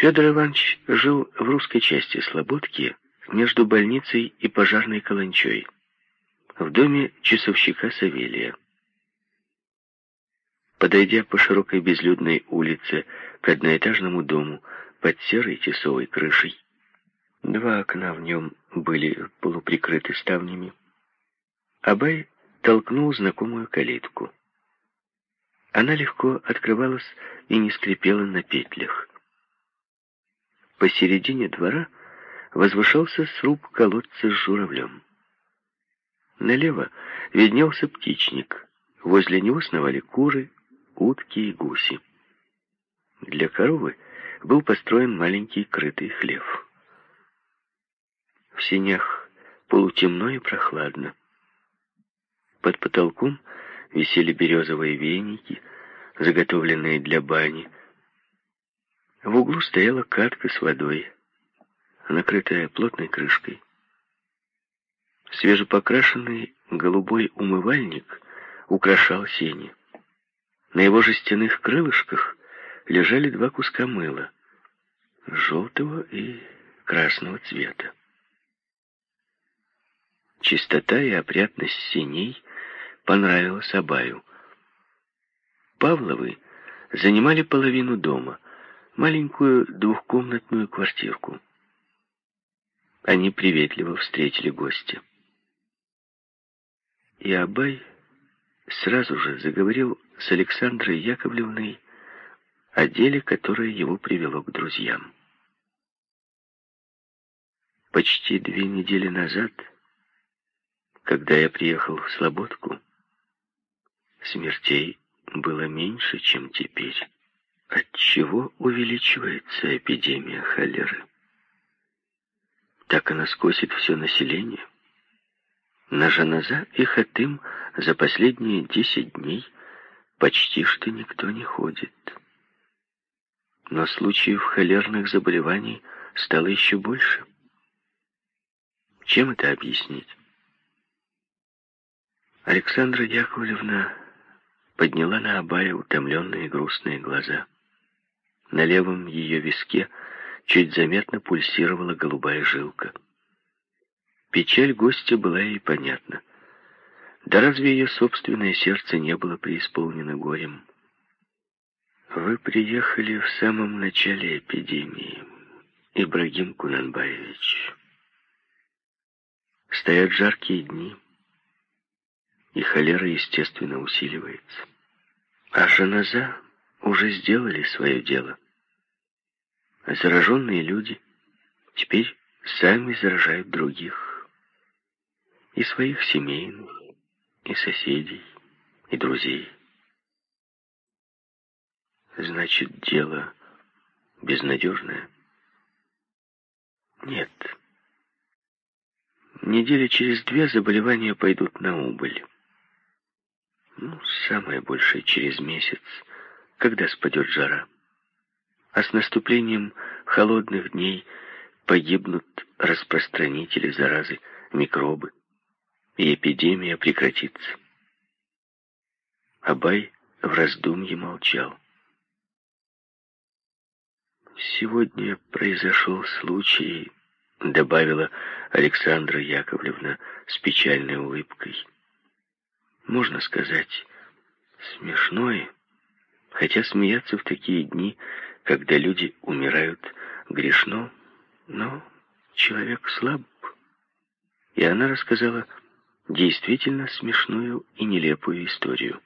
Федор Иванович жил в русской части Слободки между больницей и пожарной каланчой, в доме часовщика Савелия. Подойдя по широкой безлюдной улице к одноэтажному дому под серой тесовой крышей, два окна в нем были полуприкрыты ставнями, Абай толкнул знакомую калитку. Она легко открывалась и не скрипела на петлях. Посередине двора возвышался сруб колодца с журавлем. Налево виднелся птичник. Возле него сновали куры, утки и гуси. Для коровы был построен маленький крытый хлев. В сенях полутемно и прохладно. Под потолком висели березовые веники, заготовленные для бани. В углу стояла катка с водой, накрытая плотной крышкой. Свежепокрашенный голубой умывальник украшал сени. На его жестяных крылышках лежали два куска мыла, желтого и красного цвета. Чистота и опрятность синей понравилась Абаю. Павловы занимали половину дома, маленькую двухкомнатную квартирку. Они приветливо встретили гостя. И Абай сразу же заговорил с Александрой Яковлевной о деле, которое его привело к друзьям. Почти две недели назад, когда я приехал в Слободку, смертей было меньше, чем теперь. Отчего увеличивается эпидемия холеры? Так она скосит все население. На Жаназа и Хатым за последние десять дней почти что никто не ходит. Но случаев холерных заболеваний стало еще больше. Чем это объяснить? Александра Яковлевна подняла на Абая утомленные грустные глаза. На левом ее виске чуть заметно пульсировала голубая жилка. Печаль гостя была ей понятна. Да разве ее собственное сердце не было преисполнено горем? Вы приехали в самом начале эпидемии, Ибрагим Кунанбаевич. Стоят жаркие дни и холера, естественно, усиливается. А жаназа уже сделали свое дело. Зараженные люди теперь сами заражают других. И своих семейных, и соседей, и друзей. Значит, дело безнадежное? Нет. Недели через две заболевания пойдут на убыль. Ну, самое большее через месяц, когда спадет жара. А с наступлением холодных дней погибнут распространители заразы, микробы, и эпидемия прекратится. Абай в раздумье молчал. «Сегодня произошел случай», — добавила Александра Яковлевна с печальной улыбкой можно сказать, смешное, хотя смеяться в такие дни, когда люди умирают, грешно, но человек слаб. И она рассказала действительно смешную и нелепую историю.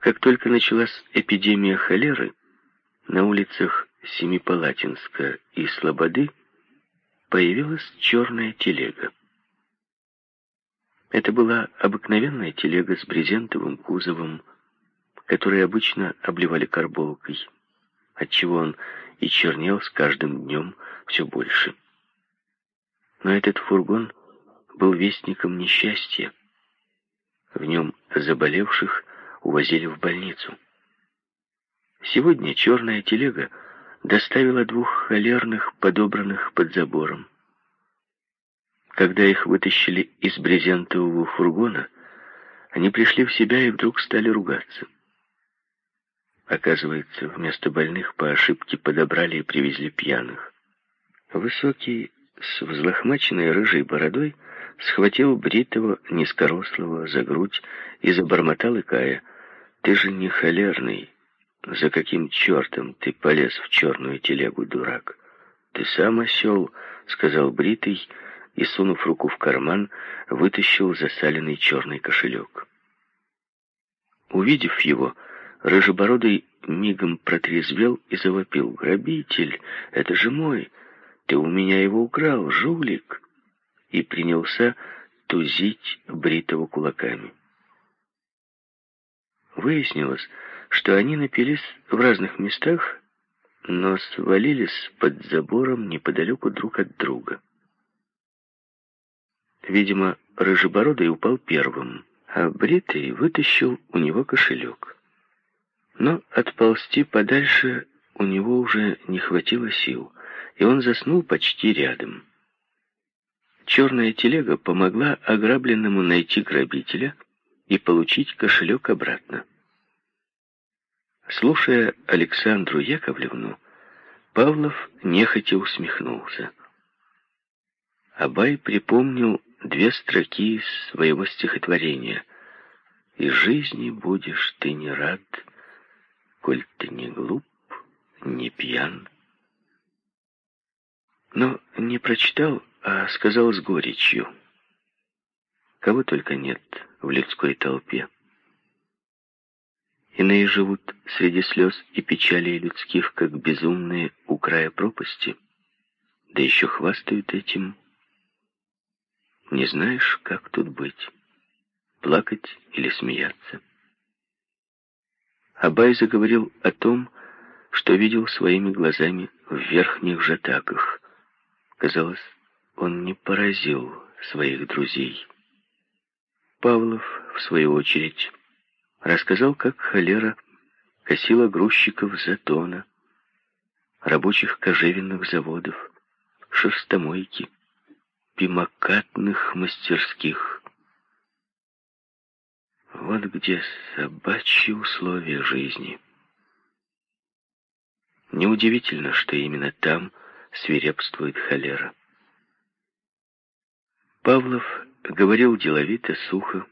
Как только началась эпидемия холеры, на улицах Семипалатинска и Слободы появилась черная телега. Это была обыкновенная телега с брезентовым кузовом, который обычно обливали карболкой, отчего он и чернел с каждым днем все больше. Но этот фургон был вестником несчастья. В нем заболевших увозили в больницу. Сегодня черная телега доставила двух холерных, подобранных под забором. Когда их вытащили из брезентового фургона, они пришли в себя и вдруг стали ругаться. Оказывается, вместо больных по ошибке подобрали и привезли пьяных. Высокий, с взлохмаченной рыжей бородой, схватил бритого, низкорослого за грудь и забормотал икая. «Ты же не холерный. За каким чертом ты полез в черную телегу, дурак?» «Ты сам осел», — сказал бритый, и, сунув руку в карман, вытащил засаленный черный кошелек. Увидев его, Рыжебородый мигом протрезвел и завопил. «Грабитель! Это же мой! Ты у меня его украл, жулик!» И принялся тузить Бритого кулаками. Выяснилось, что они напились в разных местах, но свалились под забором неподалеку друг от друга. Видимо, Рыжебородый упал первым, а Бритый вытащил у него кошелек. Но отползти подальше у него уже не хватило сил, и он заснул почти рядом. Черная телега помогла ограбленному найти грабителя и получить кошелек обратно. Слушая Александру Яковлевну, Павлов нехотя усмехнулся. Абай припомнил две строки из своего стихотворения. «И жизни будешь ты не рад, коль ты не глуп, не пьян. Но не прочитал, а сказал с горечью. Кого только нет в людской толпе. Иные живут среди слез и печалей людских, как безумные у края пропасти, да еще хвастают этим. Не знаешь, как тут быть, плакать или смеяться. Абай заговорил о том, что видел своими глазами в верхних жатаках. Казалось, он не поразил своих друзей. Павлов, в свою очередь, рассказал, как холера косила грузчиков затона, рабочих кожевенных заводов, шерстомойки, пимокатных мастерских, вот где собачьи условия жизни. Неудивительно, что именно там свирепствует холера. Павлов говорил деловито, сухо,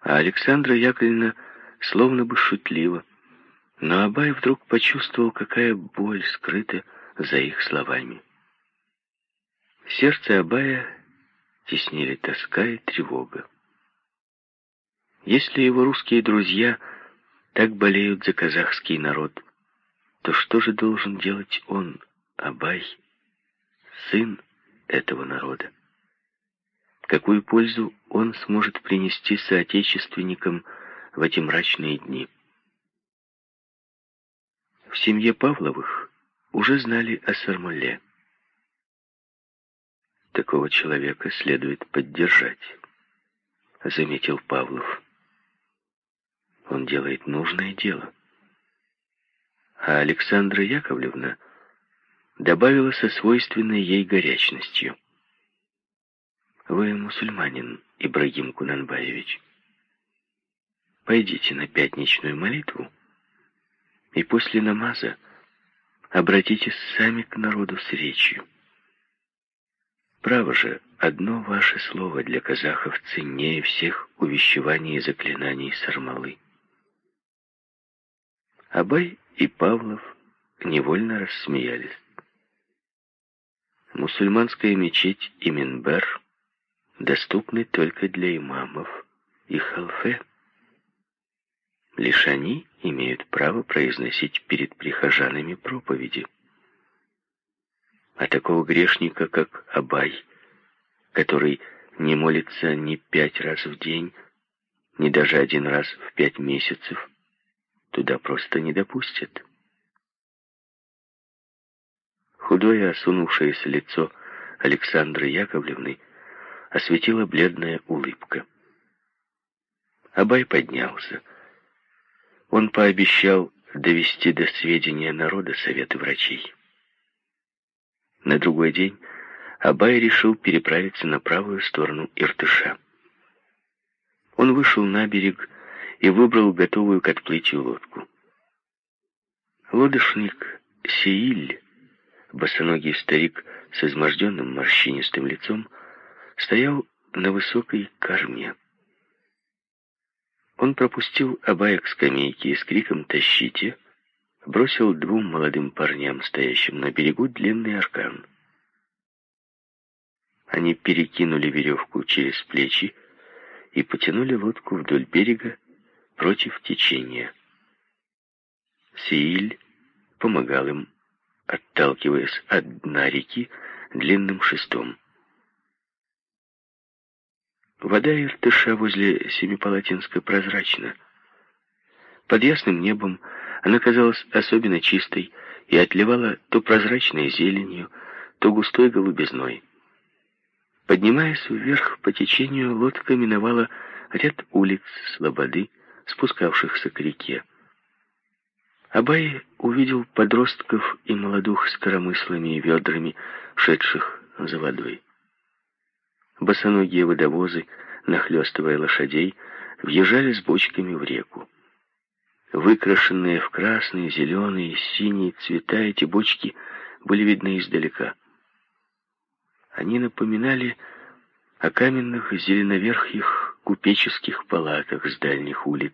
а Александра Яковлевна словно бы шутливо. Но Абай вдруг почувствовал, какая боль скрыта за их словами. Сердце Абая теснили тоска и тревога. Если его русские друзья так болеют за казахский народ, то что же должен делать он, Абай, сын этого народа? Какую пользу он сможет принести соотечественникам в эти мрачные дни? В семье Павловых уже знали о Сармале. Такого человека следует поддержать, заметил Павлов он делает нужное дело. А Александра Яковлевна добавила со свойственной ей горячностью. «Вы мусульманин, Ибрагим Кунанбаевич. Пойдите на пятничную молитву и после намаза обратитесь сами к народу с речью. Право же, одно ваше слово для казахов ценнее всех увещеваний и заклинаний сармалы. Абай и Павлов невольно рассмеялись. Мусульманская мечеть и Минбер доступны только для имамов и халфе. Лишь они имеют право произносить перед прихожанами проповеди. А такого грешника, как Абай, который не молится ни пять раз в день, ни даже один раз в пять месяцев, туда просто не допустят. Худое осунувшееся лицо Александры Яковлевны осветила бледная улыбка. Абай поднялся. Он пообещал довести до сведения народа советы врачей. На другой день Абай решил переправиться на правую сторону Иртыша. Он вышел на берег и выбрал готовую к отплытию лодку. Лодошник Сеиль, босоногий старик с изможденным морщинистым лицом, стоял на высокой корме. Он пропустил Абая к и с криком «Тащите!» бросил двум молодым парням, стоящим на берегу, длинный аркан. Они перекинули веревку через плечи и потянули лодку вдоль берега против течения. Сииль помогал им, отталкиваясь от дна реки длинным шестом. Вода Иртыша возле Семипалатинска прозрачна. Под ясным небом она казалась особенно чистой и отливала то прозрачной зеленью, то густой голубизной. Поднимаясь вверх по течению, лодка миновала ряд улиц слободы, спускавшихся к реке. Абай увидел подростков и молодух с коромыслами и ведрами, шедших за водой. Босоногие водовозы, нахлестывая лошадей, въезжали с бочками в реку. Выкрашенные в красные, зеленые, синие цвета эти бочки были видны издалека. Они напоминали о каменных зеленоверхих купеческих палатах с дальних улиц,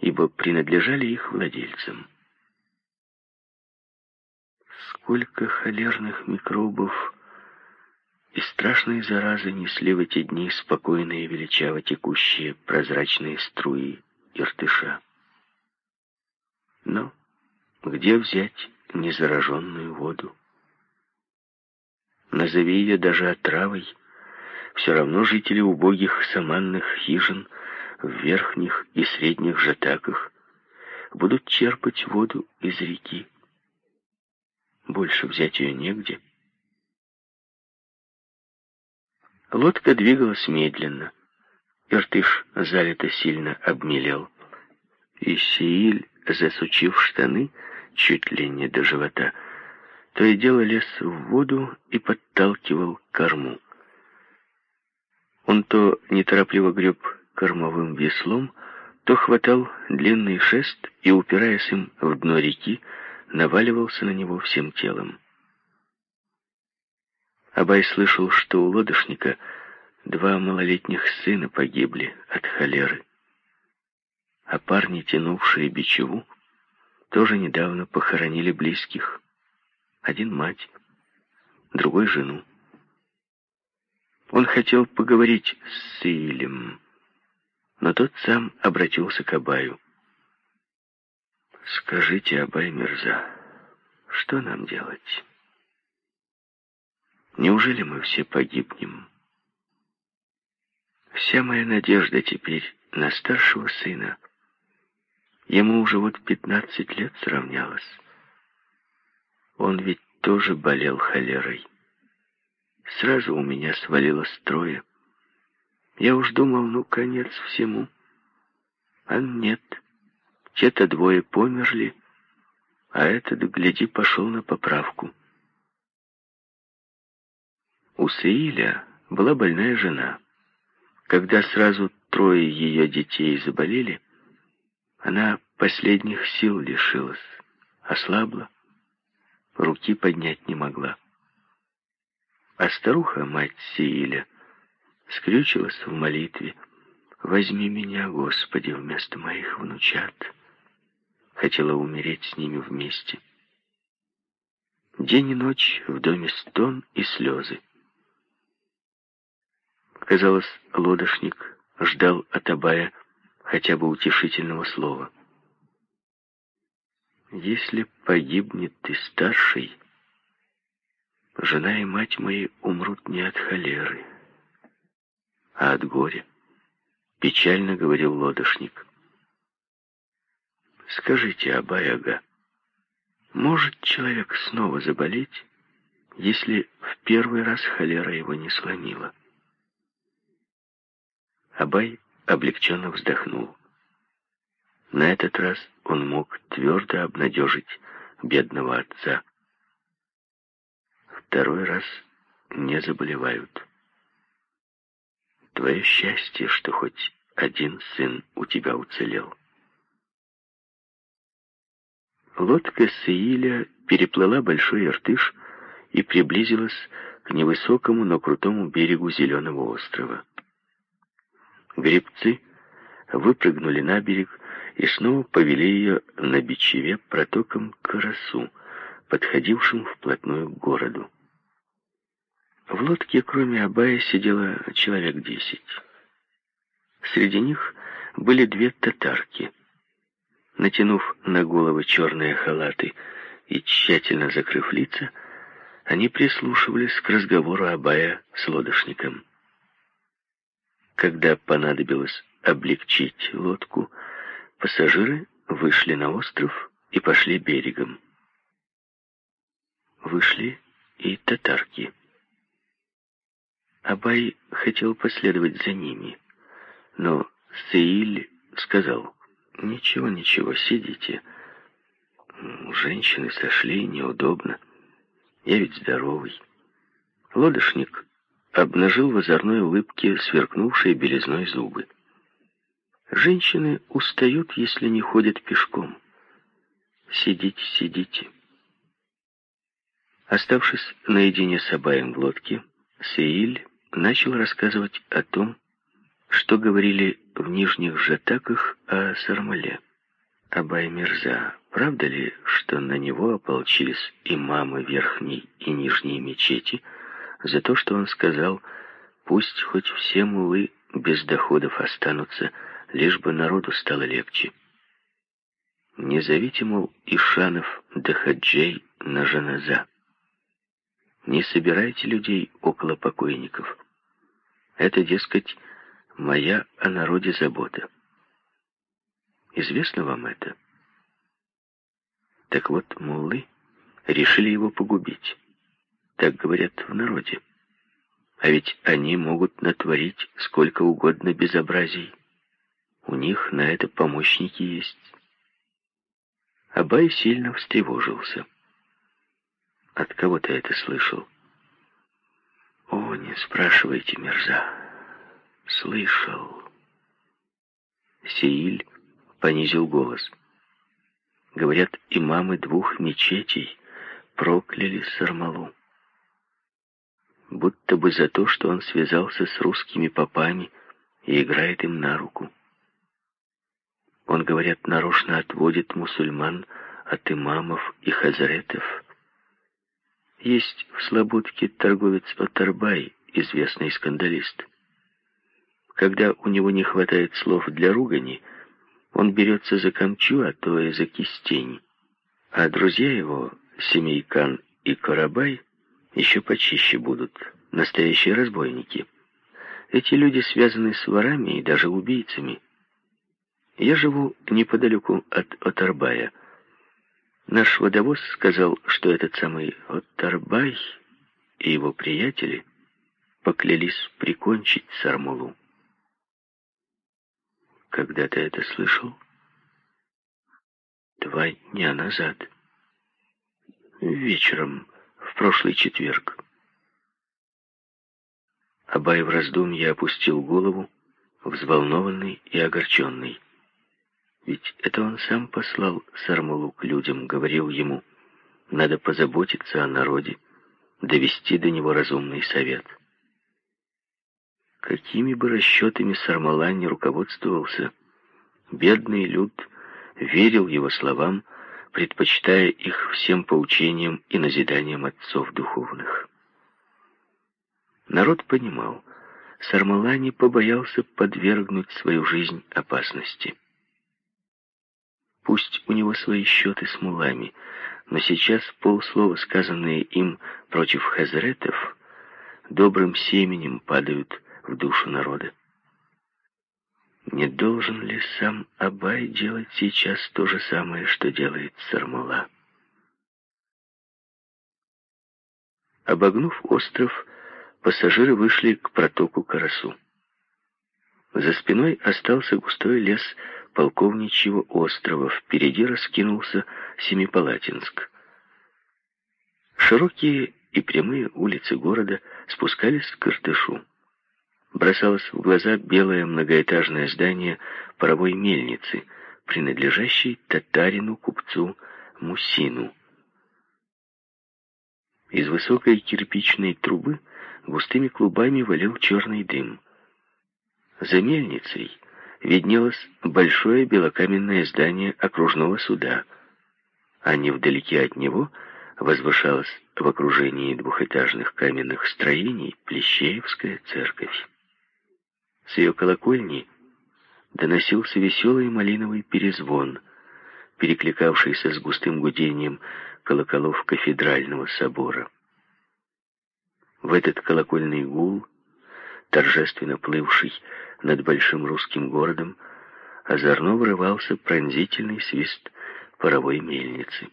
ибо принадлежали их владельцам. Сколько холерных микробов и страшные заразы несли в эти дни спокойные величаво текущие прозрачные струи иртыша. Но где взять незараженную воду? Назови ее даже отравой, все равно жители убогих саманных хижин в верхних и средних жатаках будут черпать воду из реки. Больше взять ее негде. Лодка двигалась медленно. Иртыш залито сильно обмелел. И Сииль, засучив штаны чуть ли не до живота, то и дело лез в воду и подталкивал корму. Он то неторопливо греб кормовым веслом, то хватал длинный шест и, упираясь им в дно реки, наваливался на него всем телом. Абай слышал, что у лодочника два малолетних сына погибли от холеры, а парни, тянувшие бичеву, тоже недавно похоронили близких. Один мать, другой жену. Он хотел поговорить с Силем, но тот сам обратился к Абаю. «Скажите, Абай Мирза, что нам делать? Неужели мы все погибнем? Вся моя надежда теперь на старшего сына. Ему уже вот пятнадцать лет сравнялось. Он ведь тоже болел холерой. Сразу у меня свалилось трое. Я уж думал, ну, конец всему. А нет. Те-то двое померли, а этот, гляди, пошел на поправку. У Сеиля была больная жена. Когда сразу трое ее детей заболели, она последних сил лишилась, ослабла, руки поднять не могла. А старуха, мать Сииля, скрючилась в молитве. «Возьми меня, Господи, вместо моих внучат». Хотела умереть с ними вместе. День и ночь в доме стон и слезы. Казалось, лодошник ждал от Абая хотя бы утешительного слова. «Если погибнет и старший, Жена и мать мои умрут не от холеры, а от горя, печально говорил лодошник. Скажите, Абаяга, может человек снова заболеть, если в первый раз холера его не сломила? Абай облегченно вздохнул. На этот раз он мог твердо обнадежить бедного отца второй раз не заболевают. Твое счастье, что хоть один сын у тебя уцелел. Лодка Сеиля переплыла большой Иртыш и приблизилась к невысокому, но крутому берегу Зеленого острова. Гребцы выпрыгнули на берег и снова повели ее на бичеве протоком к Карасу, подходившим вплотную к городу. В лодке, кроме Абая, сидело человек десять. Среди них были две татарки. Натянув на головы черные халаты и тщательно закрыв лица, они прислушивались к разговору Абая с лодочником. Когда понадобилось облегчить лодку, пассажиры вышли на остров и пошли берегом. Вышли и татарки. Абай хотел последовать за ними, но Сеиль сказал, «Ничего, ничего, сидите. Женщины сошли, неудобно. Я ведь здоровый». Лодочник обнажил в озорной улыбке сверкнувшие белизной зубы. Женщины устают, если не ходят пешком. Сидите, сидите. Оставшись наедине с Абаем в лодке, Сеиль начал рассказывать о том, что говорили в нижних жатаках о Сармале. Абай Мирза, правда ли, что на него ополчились имамы верхней и нижней мечети за то, что он сказал, пусть хоть все мулы без доходов останутся, лишь бы народу стало легче. Не зовите, мол, Ишанов да Хаджей на Жаназа. Не собирайте людей около покойников. Это, дескать, моя о народе забота. Известно вам это? Так вот, муллы решили его погубить. Так говорят в народе. А ведь они могут натворить сколько угодно безобразий. У них на это помощники есть. Абай сильно встревожился. От кого ты это слышал? О, не спрашивайте, мерза. Слышал. Сеиль понизил голос. Говорят, имамы двух мечетей прокляли Сармалу. Будто бы за то, что он связался с русскими попами и играет им на руку. Он, говорят, нарочно отводит мусульман от имамов и хазретов, есть в Слободке торговец Отарбай, известный скандалист. Когда у него не хватает слов для ругани, он берется за камчу, а то и за кистень. А друзья его, Семейкан и Карабай, еще почище будут, настоящие разбойники. Эти люди связаны с ворами и даже убийцами. Я живу неподалеку от Отарбая, Наш водовоз сказал, что этот самый Оттарбай и его приятели поклялись прикончить Сармулу. Когда ты это слышал? Два дня назад. Вечером, в прошлый четверг. Абай в раздумье опустил голову, взволнованный и огорченный. Ведь это он сам послал Сармалу к людям, говорил ему, надо позаботиться о народе, довести до него разумный совет. Какими бы расчетами Сармала не руководствовался, бедный люд верил его словам, предпочитая их всем поучениям и назиданиям отцов духовных. Народ понимал, Сармала не побоялся подвергнуть свою жизнь опасности. Пусть у него свои счеты с мулами, но сейчас полслова, сказанные им против хазретов, добрым семенем падают в душу народа. Не должен ли сам Абай делать сейчас то же самое, что делает Сармала? Обогнув остров, пассажиры вышли к протоку Карасу. За спиной остался густой лес полковничьего острова. Впереди раскинулся Семипалатинск. Широкие и прямые улицы города спускались к Иртышу. Бросалось в глаза белое многоэтажное здание паровой мельницы, принадлежащей татарину-купцу Мусину. Из высокой кирпичной трубы густыми клубами валил черный дым. За мельницей виднелось большое белокаменное здание окружного суда, а невдалеке от него возвышалась в окружении двухэтажных каменных строений Плещеевская церковь. С ее колокольни доносился веселый малиновый перезвон, перекликавшийся с густым гудением колоколов кафедрального собора. В этот колокольный гул, торжественно плывший над большим русским городом, озорно врывался пронзительный свист паровой мельницы.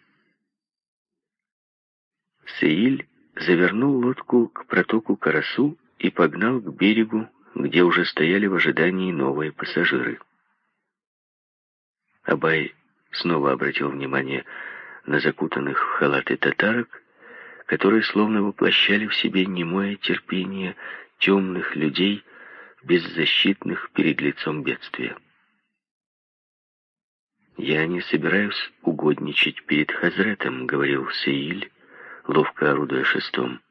Сеиль завернул лодку к протоку Карасу и погнал к берегу, где уже стояли в ожидании новые пассажиры. Абай снова обратил внимание на закутанных в халаты татарок, которые словно воплощали в себе немое терпение темных людей, беззащитных перед лицом бедствия. «Я не собираюсь угодничать перед Хазретом», — говорил Сеиль, ловко орудуя шестом.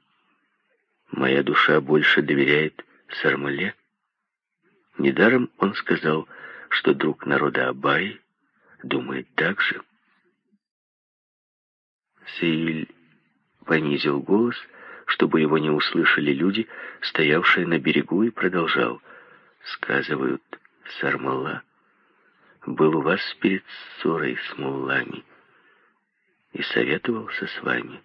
«Моя душа больше доверяет Сармале». Недаром он сказал, что друг народа Абай думает так же. Сеиль понизил голос, чтобы его не услышали люди, стоявшие на берегу, и продолжал. Сказывают, Сармалла был у вас перед ссорой с муллами и советовался с вами.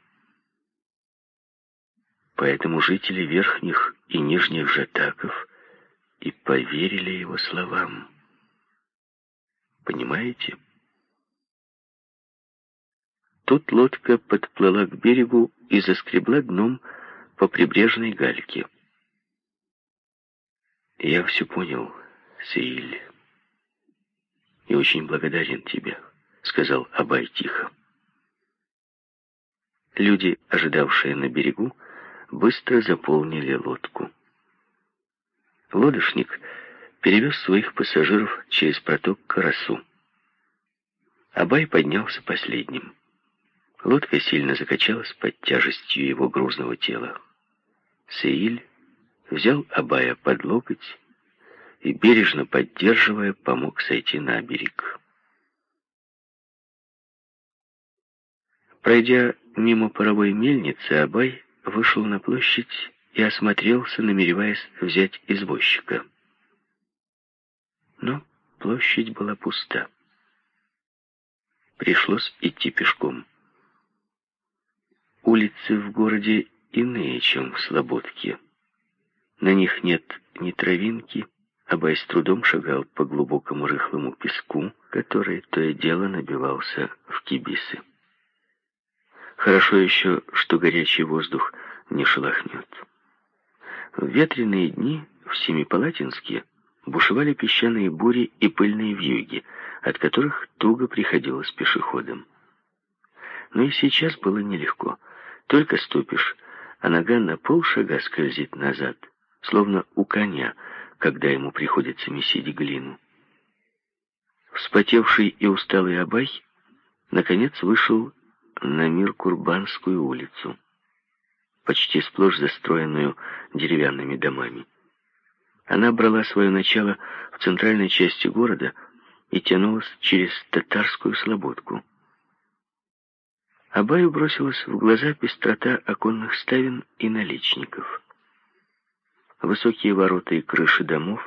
Поэтому жители верхних и нижних жатаков и поверили его словам. Понимаете? Тут лодка подплыла к берегу и заскребла дном по прибрежной гальке. «Я все понял, Сеиль, и очень благодарен тебе», — сказал Абай тихо. Люди, ожидавшие на берегу, быстро заполнили лодку. Лодочник перевез своих пассажиров через проток Карасу. Абай поднялся последним. Лодка сильно закачалась под тяжестью его грузного тела. Сеиль взял Абая под локоть и, бережно поддерживая, помог сойти на берег. Пройдя мимо паровой мельницы, Абай вышел на площадь и осмотрелся, намереваясь взять извозчика. Но площадь была пуста. Пришлось идти пешком. Улицы в городе иные, чем в Слободке. На них нет ни травинки, Абай с трудом шагал по глубокому рыхлому песку, который то и дело набивался в кибисы. Хорошо еще, что горячий воздух не шелохнет. В ветреные дни в Семипалатинске бушевали песчаные бури и пыльные вьюги, от которых туго приходилось пешеходам. Но и сейчас было нелегко — только ступишь, а нога на полшага скользит назад, словно у коня, когда ему приходится месить глину. Вспотевший и усталый Абай наконец вышел на мир Курбанскую улицу, почти сплошь застроенную деревянными домами. Она брала свое начало в центральной части города и тянулась через татарскую слободку. Абаю бросилась в глаза пестрота оконных ставен и наличников. Высокие ворота и крыши домов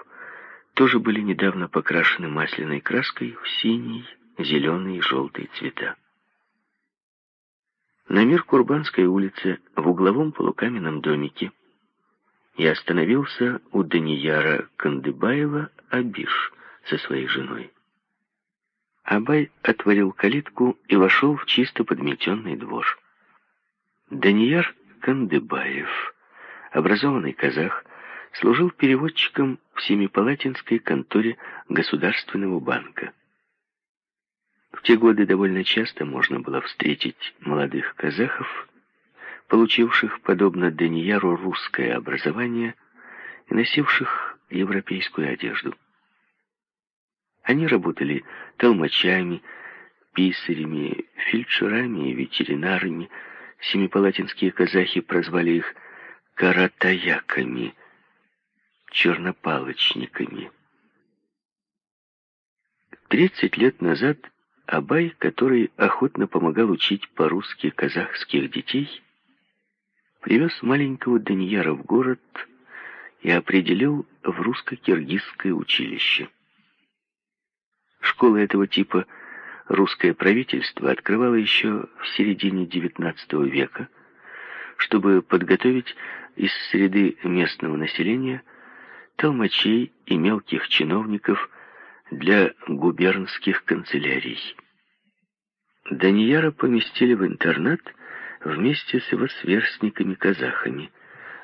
тоже были недавно покрашены масляной краской в синий, зеленый и желтый цвета. На мир Курбанской улице в угловом полукаменном домике я остановился у Данияра Кандыбаева Абиш со своей женой. Абай отворил калитку и вошел в чисто подметенный двор. Данияр Кандыбаев, образованный казах, служил переводчиком в Семипалатинской конторе Государственного банка. В те годы довольно часто можно было встретить молодых казахов, получивших, подобно Данияру, русское образование и носивших европейскую одежду. Они работали толмачами, писарями, фельдшерами и ветеринарами. Семипалатинские казахи прозвали их каратаяками, чернопалочниками. Тридцать лет назад Абай, который охотно помогал учить по-русски казахских детей, привез маленького Данияра в город и определил в русско-киргизское училище. Школа этого типа русское правительство открывало еще в середине XIX века, чтобы подготовить из среды местного населения толмачей и мелких чиновников для губернских канцелярий. Данияра поместили в интернат вместе с его сверстниками-казахами,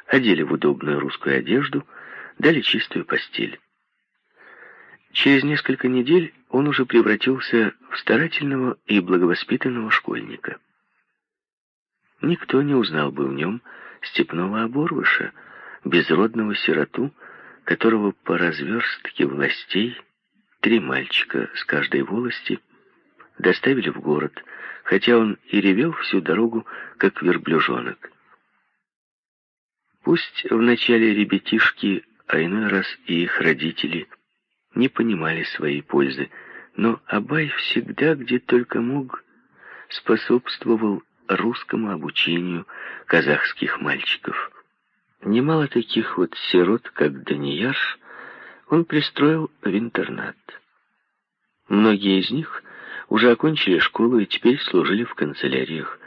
одели в удобную русскую одежду, дали чистую постель. Через несколько недель он уже превратился в старательного и благовоспитанного школьника. Никто не узнал бы в нем степного оборвыша, безродного сироту, которого по разверстке властей три мальчика с каждой волости доставили в город, хотя он и ревел всю дорогу, как верблюжонок. Пусть вначале ребятишки, а иной раз и их родители – не понимали своей пользы, но Абай всегда, где только мог, способствовал русскому обучению казахских мальчиков. Немало таких вот сирот, как Данияш, он пристроил в интернат. Многие из них уже окончили школу и теперь служили в канцеляриях,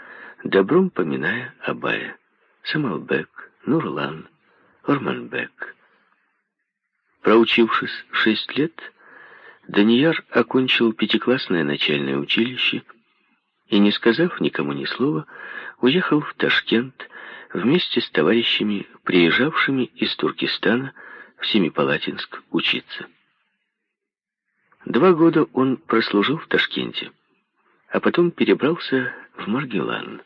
добром поминая Абая. Самалбек, Нурлан, Орманбек. Проучившись шесть лет, Данияр окончил пятиклассное начальное училище и, не сказав никому ни слова, уехал в Ташкент вместе с товарищами, приезжавшими из Туркестана в Семипалатинск учиться. Два года он прослужил в Ташкенте, а потом перебрался в Маргелан.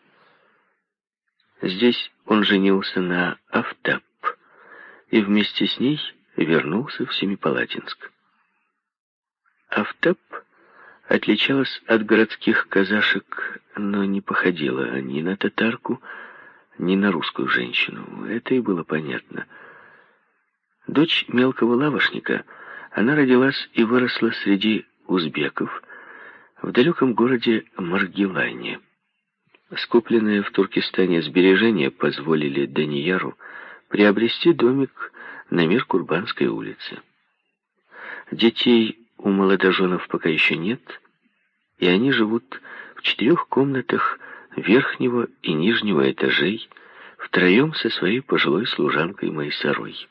Здесь он женился на Автап, и вместе с ней вернулся в Семипалатинск. Автап отличалась от городских казашек, но не походила ни на татарку, ни на русскую женщину. Это и было понятно. Дочь мелкого лавошника, она родилась и выросла среди узбеков в далеком городе Маргилане. Скупленные в Туркестане сбережения позволили Данияру приобрести домик на мир Курбанской улицы. Детей у молодоженов пока еще нет, и они живут в четырех комнатах верхнего и нижнего этажей, втроем со своей пожилой служанкой Майсарой.